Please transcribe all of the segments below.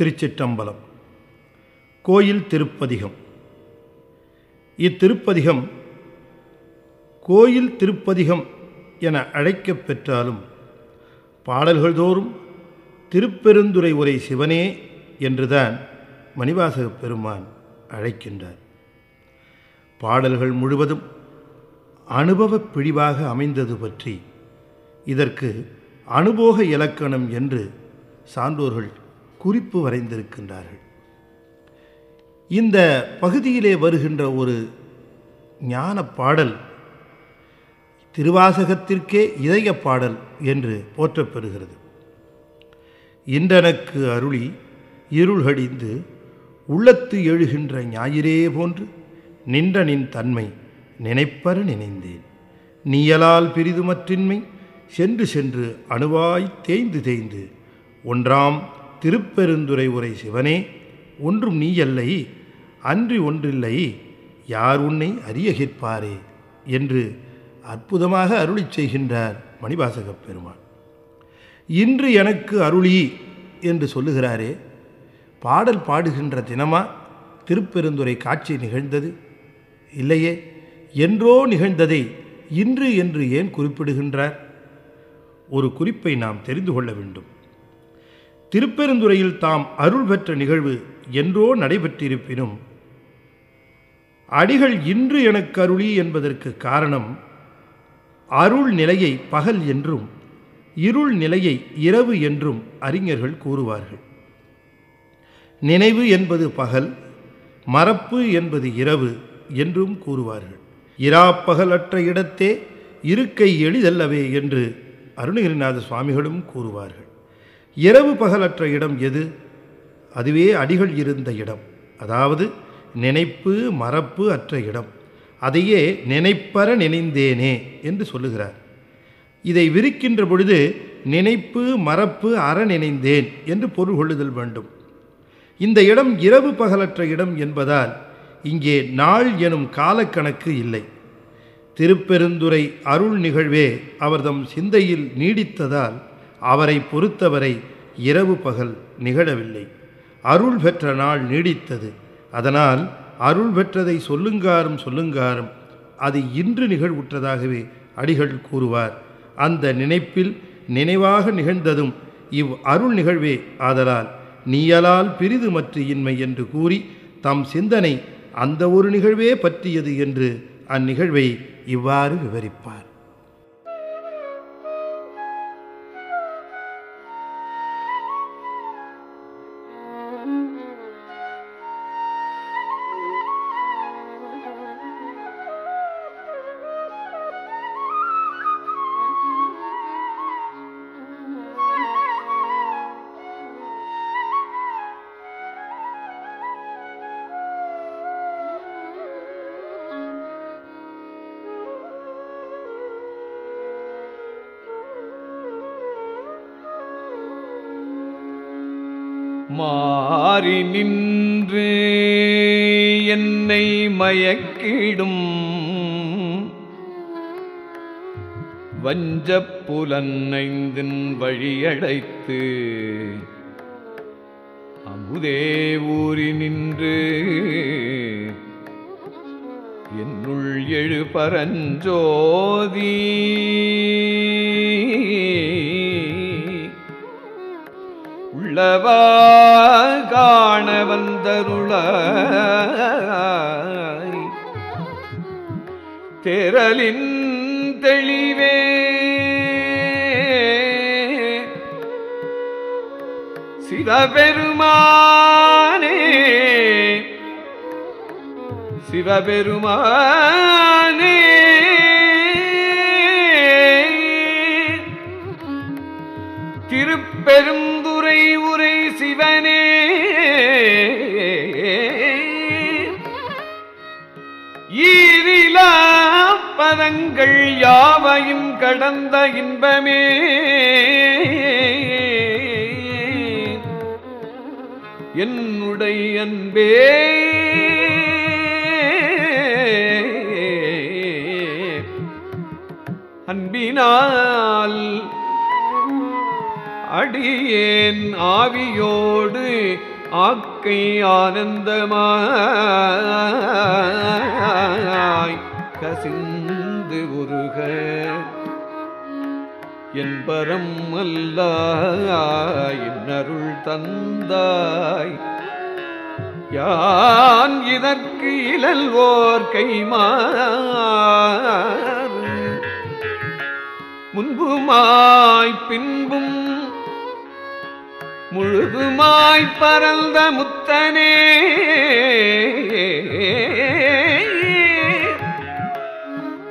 திருச்சிற்றம்பலம். கோயில் திருப்பதிகம். இத்திருப்பதிகம் கோயில் திருப்பதிகம் என அழைக்கப் பெற்றாலும் பாடல்கள் தோறும் திருப்பெருந்துறை உரை சிவனே என்றுதான் மணிவாசக பெருமான் அழைக்கின்றார். பாடல்கள் முழுவதும் அனுபவப் பிழிவாக அமைந்தது பற்றி இதற்கு அனுபோக இலக்கணம் என்று சான்றோர்கள் குறிப்பு வரைந்திருக்கின்றார்கள். இந்த பகுதியிலே வருகின்ற ஒரு ஞான பாடல் திருவாசகத்திற்கே இதய பாடல் என்று போற்றப்பெறுகிறது இன்றனக்கு அருளி இருள்கடிந்து உள்ளத்து எழுகின்ற ஞாயிறே போன்று நின்ற நின் தன்மை நினைப்பற நினைந்தேன். நீயலால் பிரிதுமற்றின்மை சென்று சென்று அணுவாய் தேய்ந்து தேய்ந்து ஒன்றாம் திருப்பெருந்துரை உரை சிவனே ஒன்றும் நீயல்லை அன்றி ஒன்றில்லை யார் உன்னை அறியகிற்பாரே என்று அற்புதமாக அருளி செய்கின்றார் மணிவாசகப் பெருமான். இன்று எனக்கு அருளி என்று சொல்லுகிறாரே பாடல் பாடுகின்ற தினமா திருப்பெருந்துரை காட்சி நிகழ்ந்தது? இல்லையே என்றோ நிகழ்ந்ததை இன்று என்று ஏன் குறிப்பிடுகின்றார்? ஒரு குறிப்பை நாம் தெரிந்து கொள்ள வேண்டும். திருப்பெருந்துறையில் தாம் அருள் பெற்ற நிகழ்வு என்றோ நடைபெற்றிருப்பினும் அடிகள் இன்று எனக்கு அருளி என்பதற்கு காரணம் அருள் நிலையை பகல் என்றும் இருள் நிலையை இரவு என்றும் அறிஞர்கள் கூறுவார்கள். நினைவு என்பது பகல் மறப்பு என்பது இரவு என்றும் கூறுவார்கள். இராப்பகலற்ற இடத்தே இருக்கை எளிதல்லவே என்று அருணகிரிநாத சுவாமிகளும் கூறுவார்கள். இரவு பகலற்ற இடம் எது? அதுவே அடிகள் இருந்த இடம். அதாவது நினைப்பு மறப்பு அற்ற இடம். அதையே நினைப்பற நினைந்தேனே என்று சொல்லுகிறார். இதை விரிக்கின்ற பொழுது நினைப்பு மறப்பு அற நினைந்தேன் என்று பொருள் கொள்ளுதல் வேண்டும். இந்த இடம் இரவு பகலற்ற இடம் என்பதால் இங்கே நாள் எனும் காலக்கணக்கு இல்லை. திருப்பெருந்துரை அருள் நிகழ்வே அவர்தம் சிந்தையில் நீடித்ததால் அவரை பொறுத்தவரை இரவு பகல் நிகழவில்லை. அருள் பெற்ற நாள் நீடித்தது. அதனால் அருள் பெற்றதை சொல்லுங்காரும் சொல்லுங்காரும் அது இன்று நிகழ்வுற்றதாகவே அடிகள் கூறுவார். அந்த நினைப்பில் நினைவாக நிகழ்ந்ததும் இவ் அருள் நிகழ்வே ஆதலால் நீயலால் பிரிது மற்ற இன்மை என்று கூறி தம் சிந்தனை அந்த ஒரு நிகழ்வே பற்றியது என்று அந்நிகழ்வை இவ்வாறு விவரிப்பார். மாறி நின்று என்னை மயக்கிடும். வஞ்சப் வழியடைத்து அமுதே ஊறி நின்று என்னுள் எழு பரஞ்சோதி. உள்ளவா காண வந்தருள திரளின் தெளிவே. சிவபெருமானே சிவபெருமானே. திருப்பெரும் ஈரிலா பதங்கள் யாவையும் கடந்த இன்பமே. என்னுடைய அன்பே. அன்பினால் அடியேன் ஆவியோடு ஆக்க வாழ்க்கை ஆனந்தமாய் கசிந்து உருக. என்பரம் அல்லாய் அருள் தந்தாய். யான் இதற்கு இழல்வோர் கைமாறு. முன்புமாய் பின்பும் முழுதுமாய் பரந்த முத்தனே.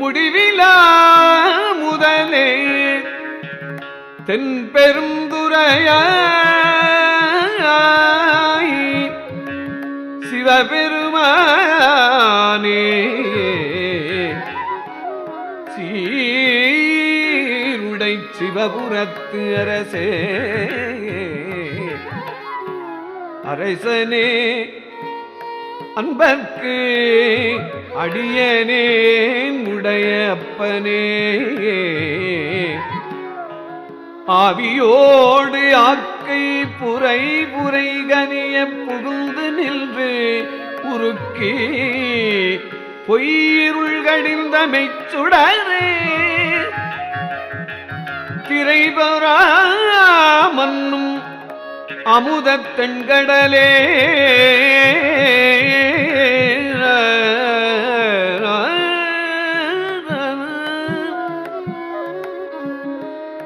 முடிவிலா முதலே தென்பெருந்துரையாய் சிவபெருமானே. சீருடை சிவபுரத்து அரசே. அரசனே அன்பர்க்கு அடியனே உடைய அப்பனே. ஆவியோடு ஆக்கை புரை புரை கனிய புகுந்து நின்று உருக்கி பொய்யிருள் கடிந்த திரைபரா மன்னும் அமுதத் தென்கடலே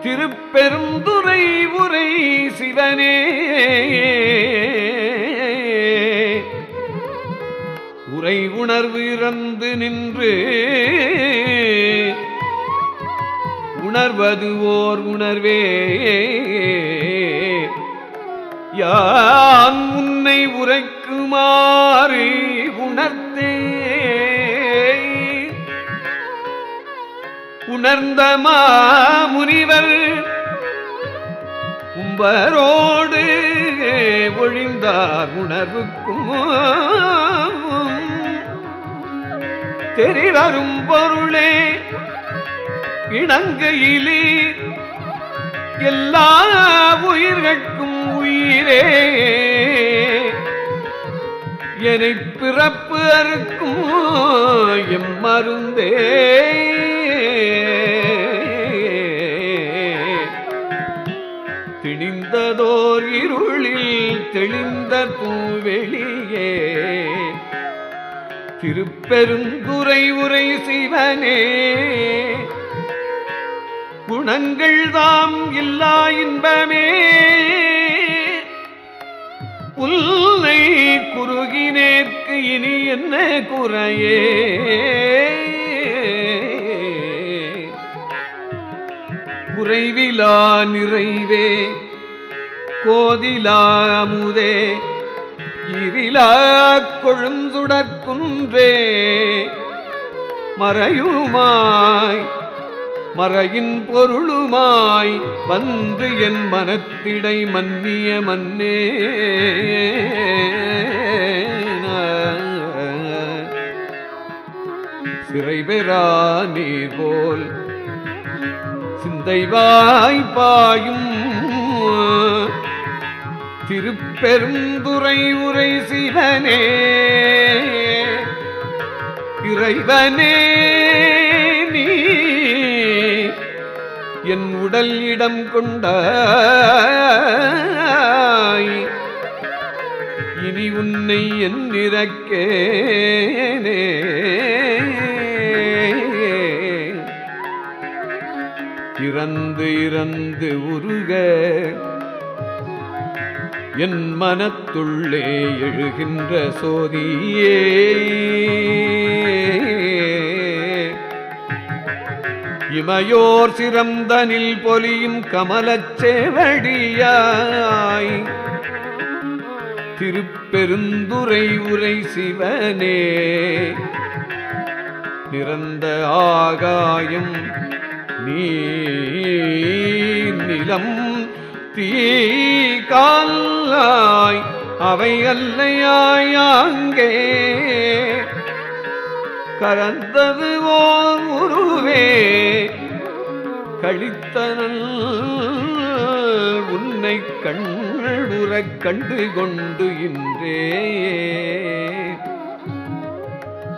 திருப்பெருந்துரை உரை சிவனே. உரை உணர்வு இறந்து நின்று. உணர்வது ஓர் உணர்வே. யான் உன்னை உரைக்குமாறு உணர்த்தே உணர்ந்த மாமுனிவர் கும்பரோடு ஒழிந்தார் உணர்வுக்கும் தெரிவரும் பொருளே இணங்கையிலே எல்லா உயிர்கட்கும் உயிரே எனை பிறப்பு அறுக்கும் எம்மருந்தே திணிந்ததோர் இருளில் தெளிந்த பூவெளியே. திருப்பெருந்துரை உரை சிவனே குணங்கள் தாம் இல்லா இன்பமே. உன்னை குறுகினேற்கு இனி என்ன குறையே? குறைவிலா நிறைவே கோதிலா அமுதே இரிலா கொழுந்துடற்குன்றே மறையுமாய் மறையின் பொருளுமாய் வந்து என் மனத்திடை மன்னிய மன்னே. சிறை பெறா நீர் போல் சிந்தைவாய் பாயும் திருப்பெருந்துரை உரை சிவனே. இறைவனே. உடல் இடம் கொண்டாய். இனி உன்னை என் இறக்கேனே இறந்து இறந்து உருக. என் மனத்துள்ளே எழுகின்ற சோதியே. இமையோர் சிறந்தனில் பொலியும் கமலச்சேவடியாய் திருப்பெருந்துரை உரை சிவனே நிறந்த ஆகாயம் நீ நிலம் தீ கால்லாய் அவை அல்லையாயாங்கே கரந்தது ஓர் உருவே. கழித்தனல் உன்னை கண்ணுறக் கண்டு கொண்டு இன்றே.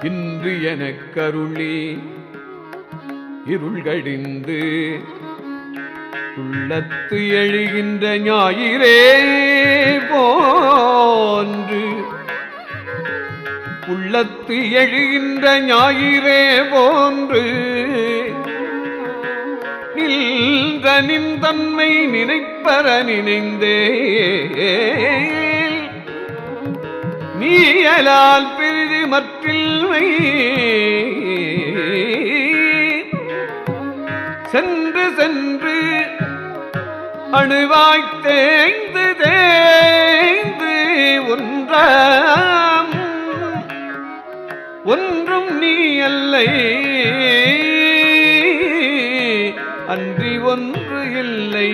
இன்று எனக் கருளி இருள்கடிந்து உள்ளத்து எழுகின்ற ஞாயிறே போன்று உள்ளத்து எழுகின்ற ஞாயிறே போன்று நின்ற நின்றன்மை நினைப்பற நினைந்தே. நீயலால் பிரிது மற்றில்மை. சென்று சென்று அணுவாய் தேய்ந்து தேய்ந்து ஒன்றாம் ஒன்றும் நீ அல்லை. அன்றி ஒன்று இல்லை.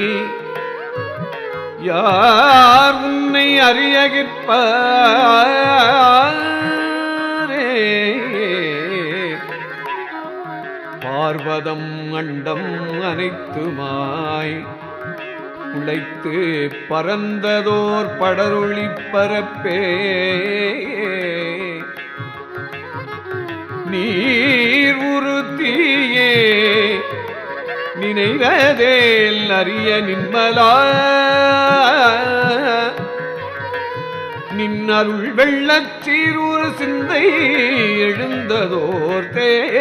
யார் உன்னை அறியகிற்பே பார்வதம் அண்டம் அனைத்துமாய் உழைத்து பரந்ததோர் படரொளி பரப்பே. நீர் உறுத்தியே. நினைவதேல் அறிய நின்மலா. நின்னருள் வெள்ளச் சீரூர் சிந்தை எழுந்ததோர் தேனே.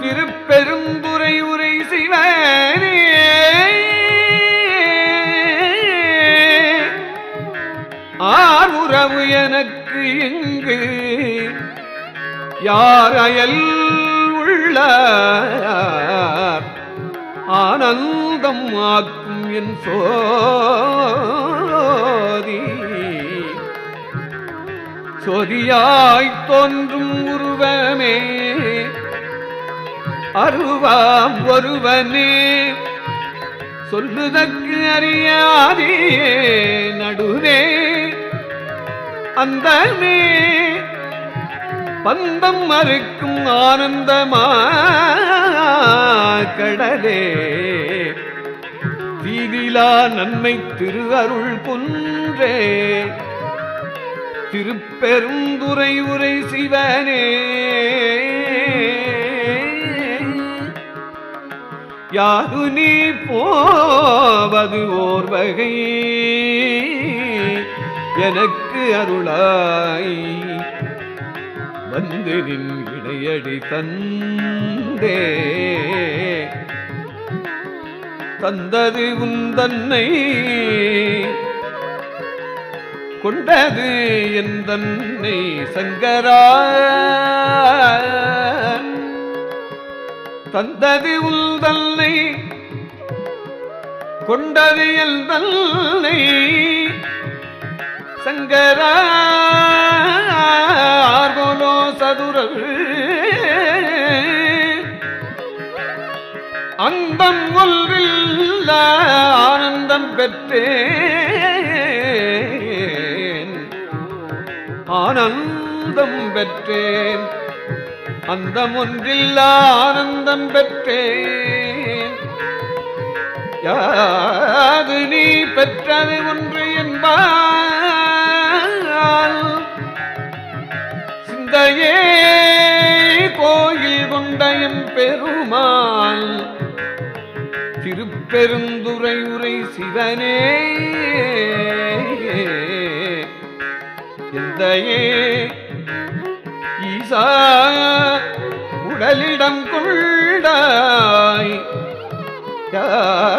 திருப்பெரும்புரை உரை சிவனே. ஆர் உறவு எனக்கு இங்கு யார் அயல் உள்ளார்? ஆனந்தம் ஆக்கும் என் சோதி. சொதியாய்த் தோன்றும் உருவமே அருவாம் ஒருவனே. சொல்லுதற்கு அறியாதே நடுவே. அந்தமே. பந்தம் மறுக்கும் ஆனந்தமா கடலே. தீதிலா நன்மை திரு அருள் புன்றே திருப்பெருந்துரை உரை சிவனே. யாது நீ போவது ஓர் வகை. எனக்கு அருளாய். வந்து நின் இடையடி தந்தே. தந்தது உந்தன்னை கொண்டது என் தன்னை சங்கரா தந்தது உந்தன்னை கொண்டது என் தன்னை சங்கரா ஆர்வலோ சதுரர் அந்தம் ஒன்றில் ஆனந்தம் பெற்றேன். ஆனந்தம் பெற்றேன். அந்த ஒன்றில் ஆனந்தம் பெற்றேன். யாது நீ பெற்றது உன் பெருமான் திருப்பெருந்துரை உரை சிவனே. எந்தையே ஈசா உடலிடம் கொண்டாய் யானிதற்கு